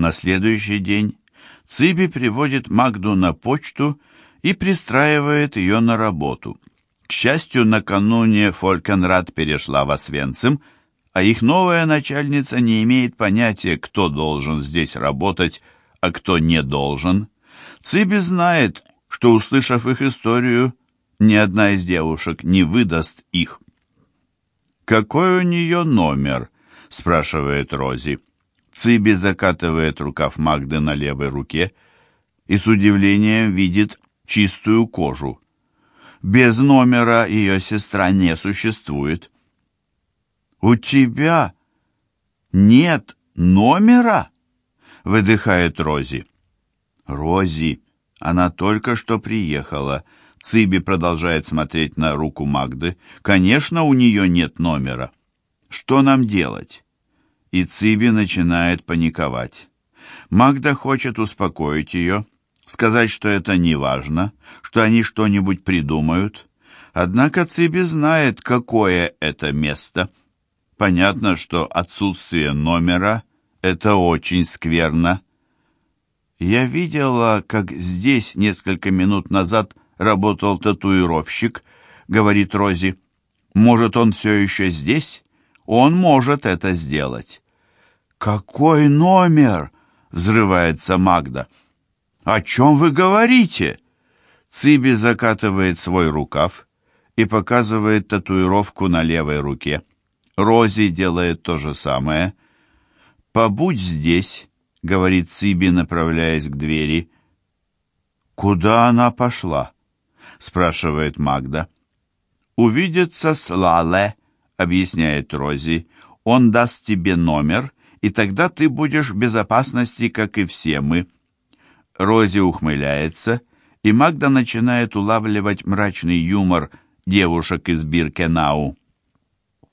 На следующий день Циби приводит Магду на почту и пристраивает ее на работу. К счастью, накануне Фолькенрад перешла в Освенцим, а их новая начальница не имеет понятия, кто должен здесь работать, а кто не должен. Циби знает, что, услышав их историю, ни одна из девушек не выдаст их. «Какой у нее номер?» — спрашивает Рози. Циби закатывает рукав Магды на левой руке и с удивлением видит чистую кожу. Без номера ее сестра не существует. «У тебя нет номера?» — выдыхает Рози. «Рози, она только что приехала», Циби продолжает смотреть на руку Магды. «Конечно, у нее нет номера. Что нам делать?» И Циби начинает паниковать. Магда хочет успокоить ее, сказать, что это не важно, что они что-нибудь придумают. Однако Циби знает, какое это место. Понятно, что отсутствие номера — это очень скверно. Я видела, как здесь несколько минут назад работал татуировщик, говорит Рози. Может, он все еще здесь? Он может это сделать. Какой номер? Взрывается Магда. О чем вы говорите? Циби закатывает свой рукав и показывает татуировку на левой руке. Рози делает то же самое. «Побудь здесь», — говорит Циби, направляясь к двери. «Куда она пошла?» спрашивает Магда. «Увидеться с Лале», — объясняет Рози. «Он даст тебе номер, и тогда ты будешь в безопасности, как и все мы». Рози ухмыляется, и Магда начинает улавливать мрачный юмор девушек из Биркенау.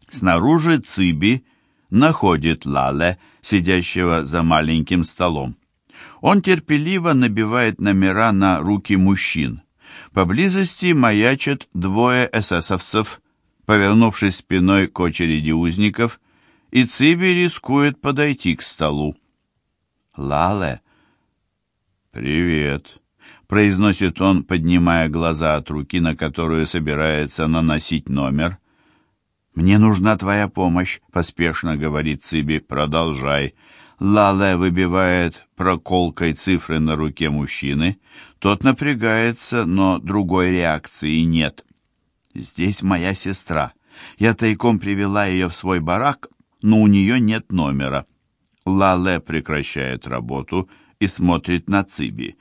Снаружи Циби находит Лале, сидящего за маленьким столом. Он терпеливо набивает номера на руки мужчин. Поблизости маячат двое эсэсовцев, повернувшись спиной к очереди узников, и Циби рискует подойти к столу. «Лале!» «Привет!» — произносит он, поднимая глаза от руки, на которую собирается наносить номер. «Мне нужна твоя помощь», — поспешно говорит Циби. «Продолжай». Лале выбивает проколкой цифры на руке мужчины. Тот напрягается, но другой реакции нет. «Здесь моя сестра. Я тайком привела ее в свой барак, но у нее нет номера». Лале прекращает работу и смотрит на Циби.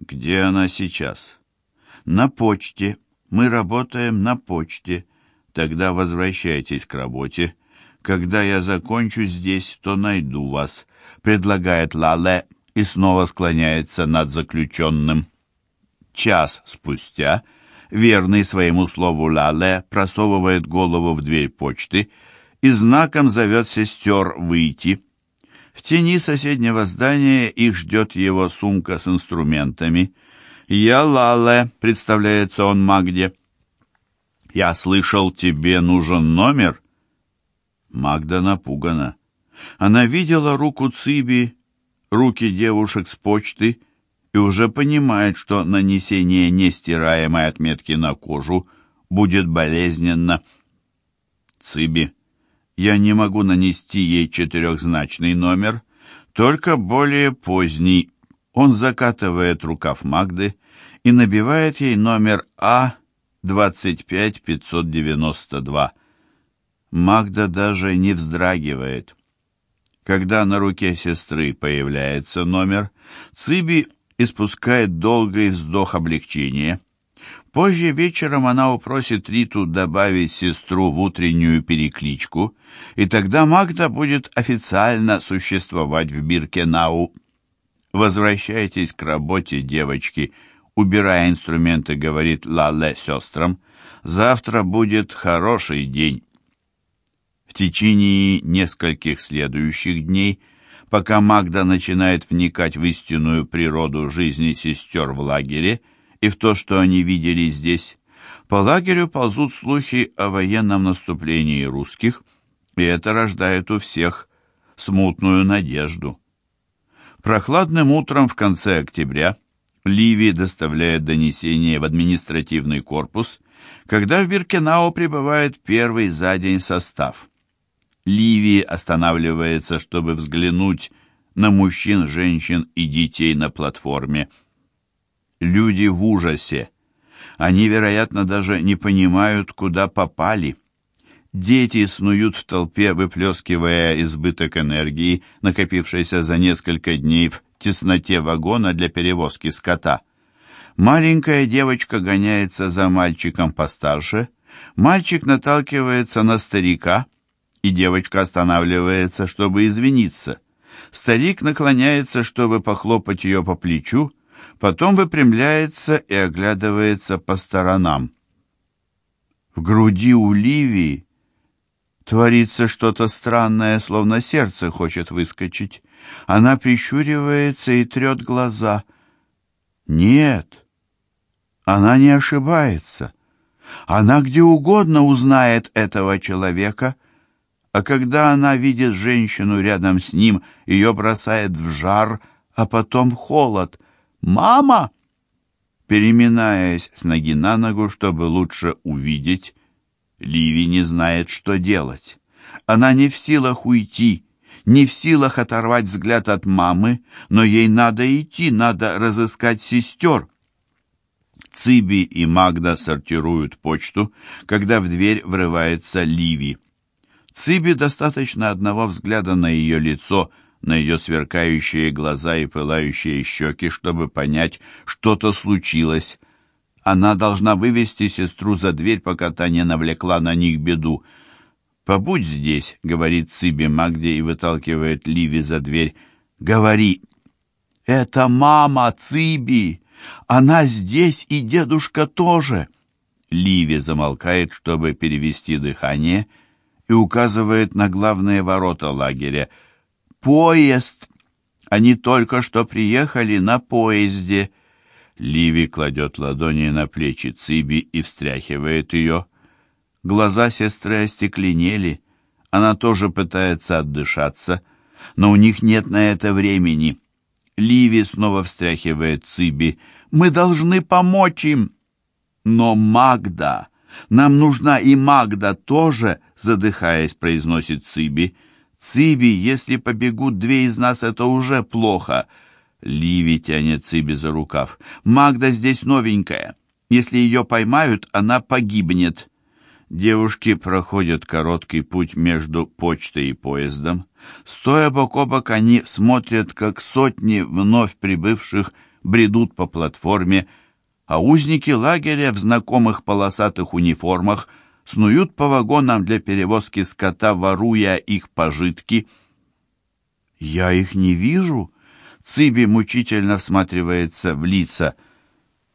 «Где она сейчас?» «На почте. Мы работаем на почте. Тогда возвращайтесь к работе. Когда я закончу здесь, то найду вас», — предлагает Лале и снова склоняется над заключенным. Час спустя верный своему слову Лале просовывает голову в дверь почты и знаком зовет сестер выйти. В тени соседнего здания их ждет его сумка с инструментами. «Я Лале», — представляется он Магде. «Я слышал, тебе нужен номер?» Магда напугана. Она видела руку Циби руки девушек с почты и уже понимает, что нанесение нестираемой отметки на кожу будет болезненно. Циби, я не могу нанести ей четырехзначный номер, только более поздний. Он закатывает рукав Магды и набивает ей номер А-25592. Магда даже не вздрагивает. Когда на руке сестры появляется номер, Циби испускает долгий вздох облегчения. Позже вечером она упросит Риту добавить сестру в утреннюю перекличку, и тогда Магда будет официально существовать в Биркенау. «Возвращайтесь к работе, девочки», убирая инструменты, говорит Лале сестрам. «Завтра будет хороший день» течение нескольких следующих дней, пока Магда начинает вникать в истинную природу жизни сестер в лагере и в то, что они видели здесь, по лагерю ползут слухи о военном наступлении русских, и это рождает у всех смутную надежду. Прохладным утром в конце октября Ливи доставляет донесение в административный корпус, когда в Биркенау прибывает первый за день состав. Ливи останавливается, чтобы взглянуть на мужчин, женщин и детей на платформе. Люди в ужасе. Они, вероятно, даже не понимают, куда попали. Дети снуют в толпе, выплескивая избыток энергии, накопившейся за несколько дней в тесноте вагона для перевозки скота. Маленькая девочка гоняется за мальчиком постарше, мальчик наталкивается на старика, и девочка останавливается, чтобы извиниться. Старик наклоняется, чтобы похлопать ее по плечу, потом выпрямляется и оглядывается по сторонам. В груди у Ливии Творится что-то странное, словно сердце хочет выскочить. Она прищуривается и трет глаза. Нет, она не ошибается. Она где угодно узнает этого человека, а когда она видит женщину рядом с ним, ее бросает в жар, а потом в холод. «Мама!» Переминаясь с ноги на ногу, чтобы лучше увидеть, Ливи не знает, что делать. Она не в силах уйти, не в силах оторвать взгляд от мамы, но ей надо идти, надо разыскать сестер. Циби и Магда сортируют почту, когда в дверь врывается Ливи. Циби достаточно одного взгляда на ее лицо, на ее сверкающие глаза и пылающие щеки, чтобы понять, что-то случилось. Она должна вывести сестру за дверь, пока та не навлекла на них беду. «Побудь здесь», — говорит Циби Магде и выталкивает Ливи за дверь. «Говори». «Это мама Циби! Она здесь, и дедушка тоже!» Ливи замолкает, чтобы перевести дыхание, и указывает на главные ворота лагеря. «Поезд! Они только что приехали на поезде!» Ливи кладет ладони на плечи Циби и встряхивает ее. Глаза сестры остекленели. Она тоже пытается отдышаться, но у них нет на это времени. Ливи снова встряхивает Циби. «Мы должны помочь им!» «Но Магда! Нам нужна и Магда тоже!» Задыхаясь, произносит Циби. «Циби, если побегут две из нас, это уже плохо!» Ливи тянет Циби за рукав. «Магда здесь новенькая. Если ее поймают, она погибнет». Девушки проходят короткий путь между почтой и поездом. Стоя бок о бок, они смотрят, как сотни вновь прибывших бредут по платформе, а узники лагеря в знакомых полосатых униформах снуют по вагонам для перевозки скота, воруя их пожитки. «Я их не вижу», Циби мучительно всматривается в лица.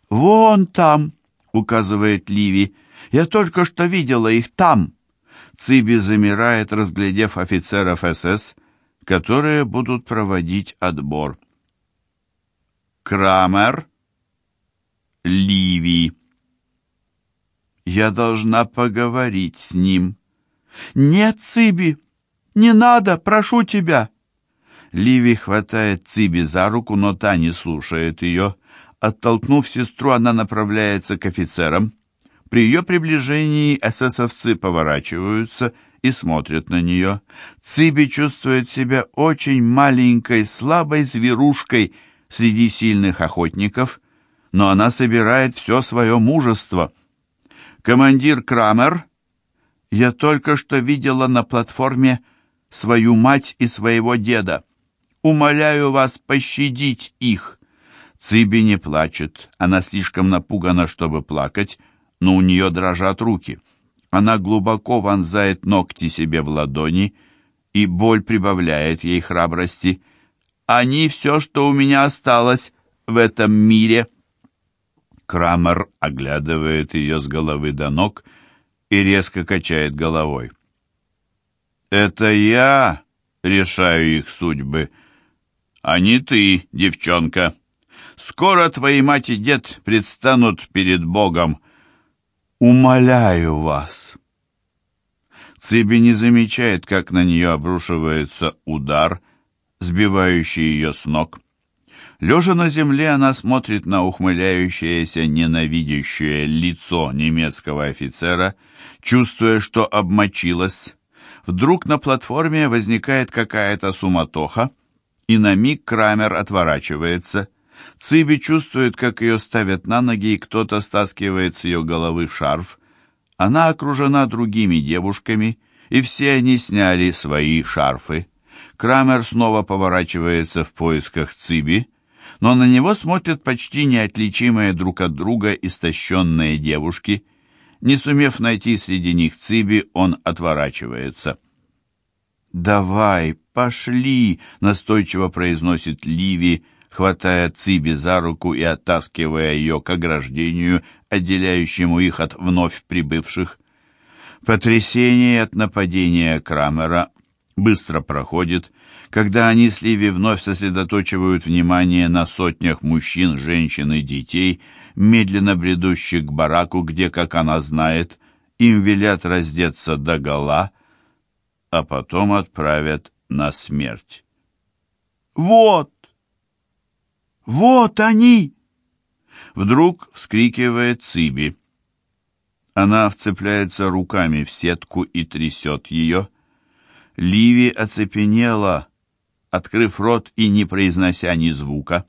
«Вон там!» — указывает Ливи. «Я только что видела их там!» Циби замирает, разглядев офицеров СС, которые будут проводить отбор. Крамер, Ливи. Я должна поговорить с ним. Нет, Циби, не надо, прошу тебя. Ливи хватает Циби за руку, но та не слушает ее. Оттолкнув сестру, она направляется к офицерам. При ее приближении эсэсовцы поворачиваются и смотрят на нее. Циби чувствует себя очень маленькой, слабой зверушкой среди сильных охотников, но она собирает все свое мужество. «Командир Крамер, я только что видела на платформе свою мать и своего деда. Умоляю вас пощадить их!» Циби не плачет, она слишком напугана, чтобы плакать, но у нее дрожат руки. Она глубоко вонзает ногти себе в ладони, и боль прибавляет ей храбрости. «Они все, что у меня осталось в этом мире!» Крамер оглядывает ее с головы до ног и резко качает головой. «Это я решаю их судьбы», а не ты, девчонка. Скоро твои мать и дед предстанут перед Богом. Умоляю вас. Циби не замечает, как на нее обрушивается удар, сбивающий ее с ног. Лежа на земле, она смотрит на ухмыляющееся, ненавидящее лицо немецкого офицера, чувствуя, что обмочилась. Вдруг на платформе возникает какая-то суматоха, и на миг Крамер отворачивается. Циби чувствует, как ее ставят на ноги, и кто-то стаскивает с ее головы шарф. Она окружена другими девушками, и все они сняли свои шарфы. Крамер снова поворачивается в поисках Циби, но на него смотрят почти неотличимые друг от друга истощенные девушки. Не сумев найти среди них Циби, он отворачивается. «Давай, пошли!» — настойчиво произносит Ливи, хватая Циби за руку и оттаскивая ее к ограждению, отделяющему их от вновь прибывших. Потрясение от нападения Крамера быстро проходит, когда они с Ливи вновь сосредоточивают внимание на сотнях мужчин, женщин и детей, медленно бредущих к бараку, где, как она знает, им велят раздеться догола, а потом отправят на смерть. «Вот! Вот они!» Вдруг вскрикивает Циби. Она вцепляется руками в сетку и трясет ее. Ливи оцепенела, открыв рот и не произнося ни звука.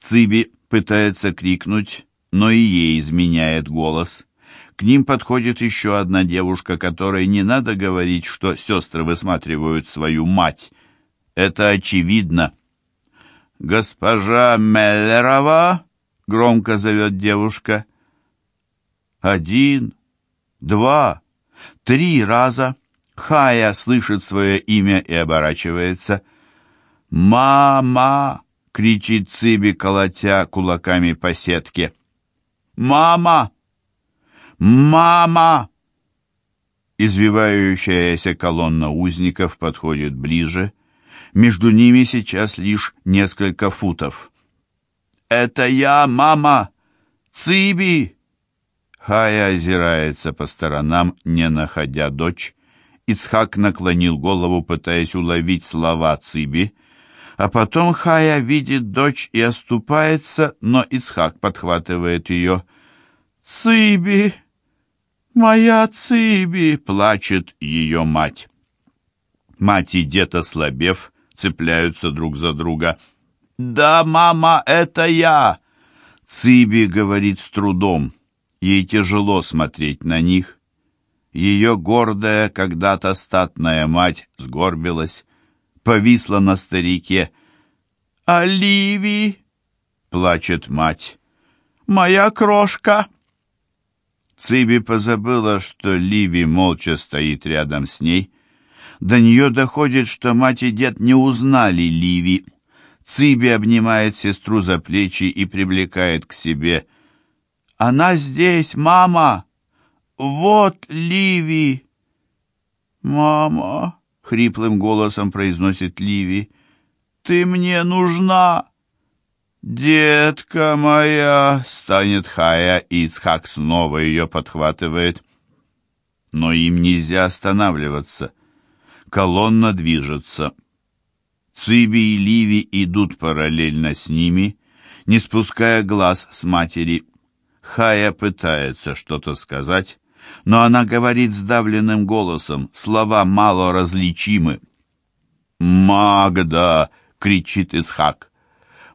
Циби пытается крикнуть, но и ей изменяет голос. К ним подходит еще одна девушка, которой не надо говорить, что сестры высматривают свою мать. Это очевидно. «Госпожа Меллерова!» — громко зовет девушка. Один, два, три раза Хая слышит свое имя и оборачивается — «Мама!» — кричит Циби, колотя кулаками по сетке. «Мама! Мама!» Извивающаяся колонна узников подходит ближе. Между ними сейчас лишь несколько футов. «Это я, мама! Циби!» Хая озирается по сторонам, не находя дочь. Ицхак наклонил голову, пытаясь уловить слова Циби, а потом Хая видит дочь и оступается, но Ицхак подхватывает ее. «Циби! Моя Циби!» — плачет ее мать. Мать и дед, ослабев, цепляются друг за друга. «Да, мама, это я!» Циби говорит с трудом. Ей тяжело смотреть на них. Ее гордая, когда-то статная мать сгорбилась, повисла на старике. «Оливи!» — плачет мать. «Моя крошка!» Циби позабыла, что Ливи молча стоит рядом с ней. До нее доходит, что мать и дед не узнали Ливи. Циби обнимает сестру за плечи и привлекает к себе. «Она здесь, мама! Вот Ливи!» «Мама!» — хриплым голосом произносит Ливи. «Ты мне нужна!» «Детка моя!» — станет Хая, и Ицхак снова ее подхватывает. Но им нельзя останавливаться. Колонна движется. Циби и Ливи идут параллельно с ними, не спуская глаз с матери. Хая пытается что-то сказать, но она говорит сдавленным голосом, слова мало различимы. «Магда!» — кричит Исхак.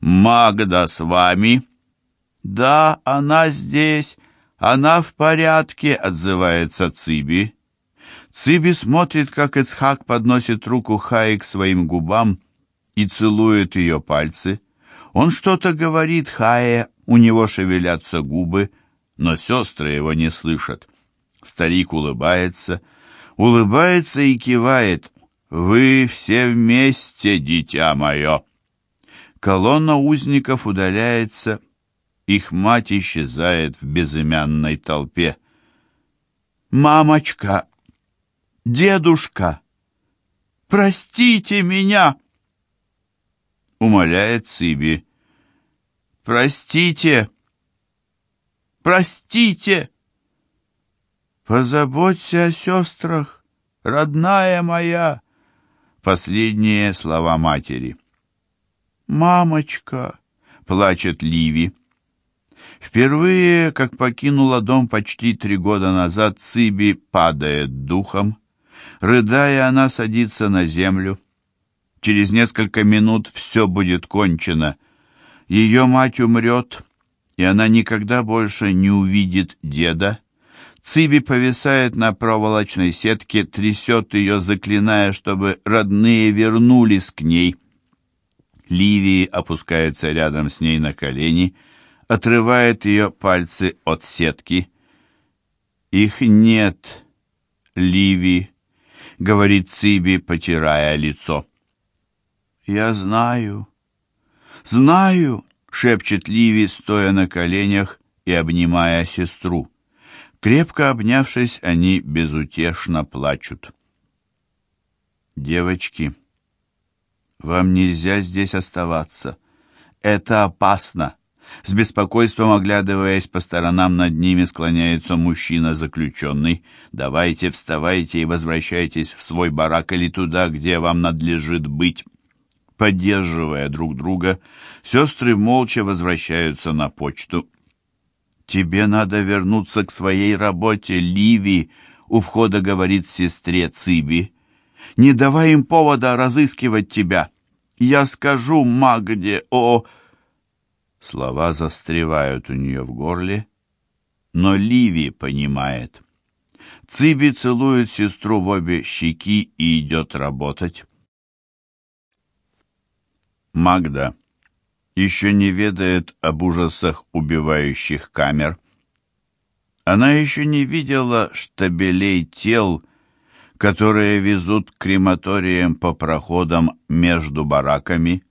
«Магда с вами?» «Да, она здесь. Она в порядке», — отзывается Циби. Циби смотрит, как Ицхак подносит руку Хаи к своим губам и целует ее пальцы. Он что-то говорит Хае, у него шевелятся губы, но сестры его не слышат. Старик улыбается, улыбается и кивает. «Вы все вместе, дитя мое!» Колонна узников удаляется, их мать исчезает в безымянной толпе. «Мамочка! Дедушка! Простите меня!» Умоляет Циби. «Простите! Простите!» Позаботься о сестрах, родная моя. Последние слова матери. «Мамочка!» — плачет Ливи. Впервые, как покинула дом почти три года назад, Циби падает духом. Рыдая, она садится на землю. Через несколько минут все будет кончено. Ее мать умрет, и она никогда больше не увидит деда. Циби повисает на проволочной сетке, трясет ее, заклиная, чтобы родные вернулись к ней. Ливии опускается рядом с ней на колени — отрывает ее пальцы от сетки. «Их нет, Ливи», — говорит Циби, потирая лицо. «Я знаю, знаю», — шепчет Ливи, стоя на коленях и обнимая сестру. Крепко обнявшись, они безутешно плачут. «Девочки, вам нельзя здесь оставаться. Это опасно. С беспокойством оглядываясь по сторонам над ними, склоняется мужчина-заключенный. «Давайте, вставайте и возвращайтесь в свой барак или туда, где вам надлежит быть». Поддерживая друг друга, сестры молча возвращаются на почту. «Тебе надо вернуться к своей работе, Ливи», — у входа говорит сестре Циби. «Не давай им повода разыскивать тебя. Я скажу Магде о...» Слова застревают у нее в горле, но Ливи понимает. Циби целует сестру в обе щеки и идет работать. Магда еще не ведает об ужасах убивающих камер. Она еще не видела штабелей тел, которые везут к крематориям по проходам между бараками,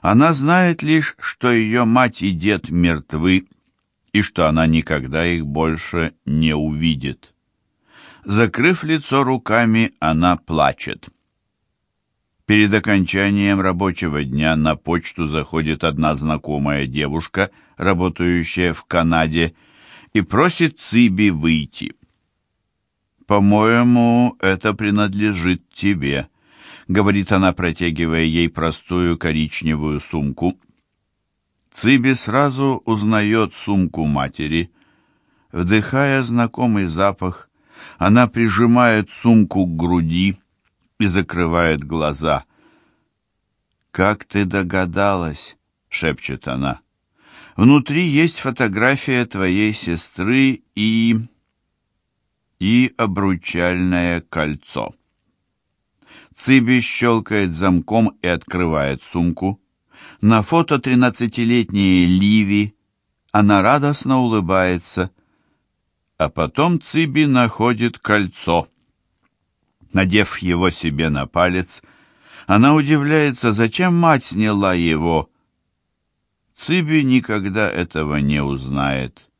она знает лишь, что ее мать и дед мертвы, и что она никогда их больше не увидит. Закрыв лицо руками, она плачет. Перед окончанием рабочего дня на почту заходит одна знакомая девушка, работающая в Канаде, и просит Циби выйти. «По-моему, это принадлежит тебе», — говорит она, протягивая ей простую коричневую сумку. Циби сразу узнает сумку матери. Вдыхая знакомый запах, она прижимает сумку к груди и закрывает глаза. «Как ты догадалась?» — шепчет она. «Внутри есть фотография твоей сестры и...» и обручальное кольцо. Циби щелкает замком и открывает сумку. На фото тринадцатилетняя Ливи. Она радостно улыбается. А потом Циби находит кольцо. Надев его себе на палец, она удивляется, зачем мать сняла его. Циби никогда этого не узнает.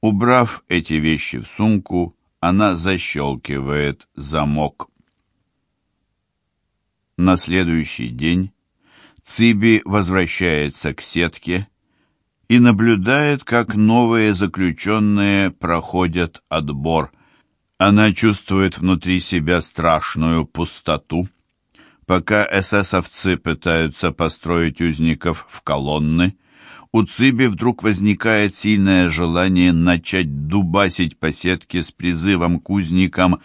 Убрав эти вещи в сумку, она защелкивает замок. На следующий день Циби возвращается к сетке и наблюдает, как новые заключенные проходят отбор. Она чувствует внутри себя страшную пустоту. Пока эсэсовцы пытаются построить узников в колонны, у Циби вдруг возникает сильное желание начать дубасить по сетке с призывом к узникам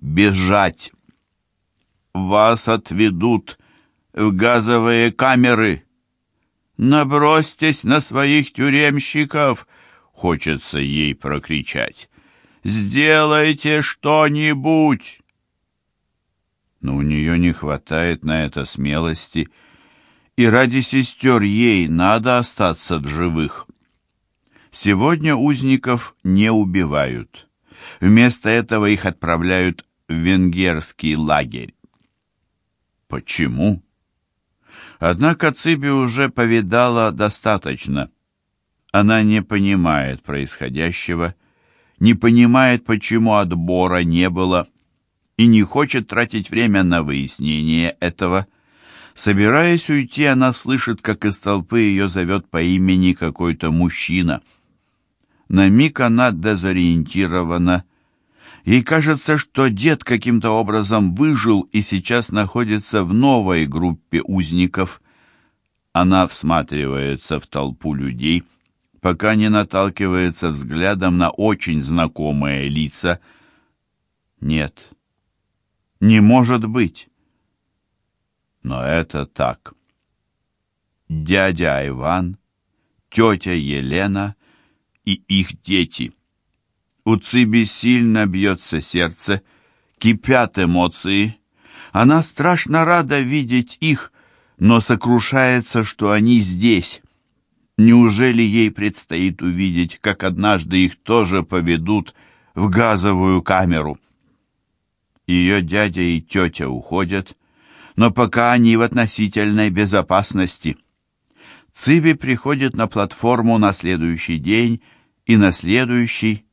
бежать вас отведут в газовые камеры. Набросьтесь на своих тюремщиков, хочется ей прокричать. Сделайте что-нибудь. Но у нее не хватает на это смелости, и ради сестер ей надо остаться в живых. Сегодня узников не убивают. Вместо этого их отправляют в венгерский лагерь. Почему? Однако Циби уже повидала достаточно. Она не понимает происходящего, не понимает, почему отбора не было, и не хочет тратить время на выяснение этого. Собираясь уйти, она слышит, как из толпы ее зовет по имени какой-то мужчина. На миг она дезориентирована, Ей кажется, что дед каким-то образом выжил и сейчас находится в новой группе узников. Она всматривается в толпу людей, пока не наталкивается взглядом на очень знакомые лица. Нет, не может быть. Но это так. Дядя Иван, тетя Елена и их дети. У Циби сильно бьется сердце, кипят эмоции. Она страшно рада видеть их, но сокрушается, что они здесь. Неужели ей предстоит увидеть, как однажды их тоже поведут в газовую камеру? Ее дядя и тетя уходят, но пока они в относительной безопасности. Циби приходит на платформу на следующий день и на следующий.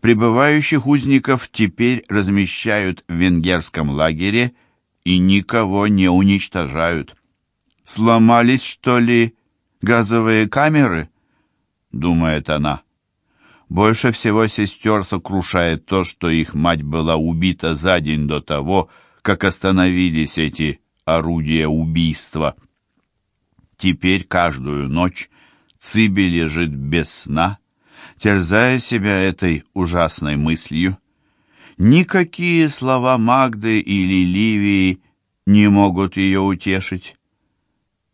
Прибывающих узников теперь размещают в венгерском лагере и никого не уничтожают. «Сломались, что ли, газовые камеры?» — думает она. Больше всего сестер сокрушает то, что их мать была убита за день до того, как остановились эти орудия убийства. Теперь каждую ночь Циби лежит без сна, терзая себя этой ужасной мыслью. Никакие слова Магды или Ливии не могут ее утешить.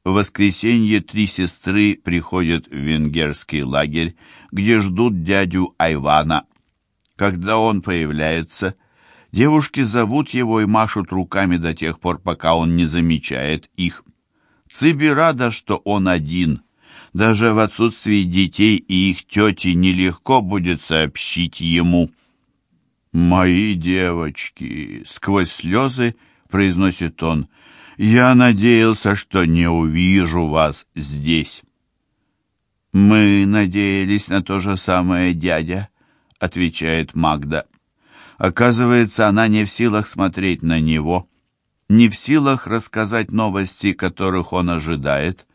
В воскресенье три сестры приходят в венгерский лагерь, где ждут дядю Айвана. Когда он появляется, девушки зовут его и машут руками до тех пор, пока он не замечает их. Циби рада, что он один. Даже в отсутствии детей и их тети нелегко будет сообщить ему. «Мои девочки!» — сквозь слезы произносит он — я надеялся, что не увижу вас здесь. Мы надеялись на то же самое, дядя, отвечает Магда. Оказывается, она не в силах смотреть на него, не в силах рассказать новости, которых он ожидает.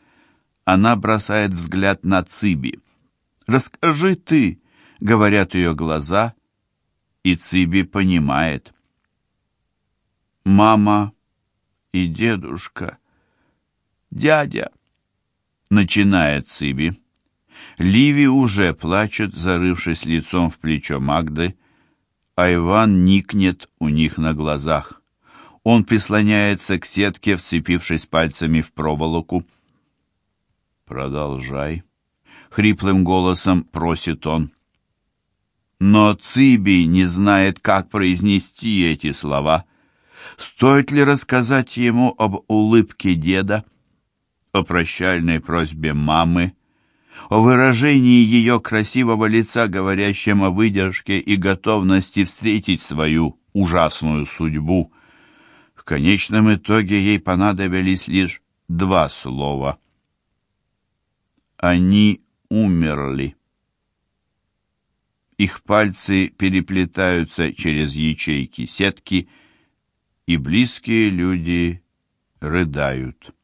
Она бросает взгляд на Циби. «Расскажи ты», — говорят ее глаза, и Циби понимает. Мама и дедушка. Дядя, начинает Циби. Ливи уже плачет, зарывшись лицом в плечо Магды, а Иван никнет у них на глазах. Он прислоняется к сетке, вцепившись пальцами в проволоку. «Продолжай», — хриплым голосом просит он. Но Циби не знает, как произнести эти слова — Стоит ли рассказать ему об улыбке деда, о прощальной просьбе мамы, о выражении ее красивого лица, говорящем о выдержке и готовности встретить свою ужасную судьбу? В конечном итоге ей понадобились лишь два слова. Они умерли. Их пальцы переплетаются через ячейки сетки, и близкие люди рыдают.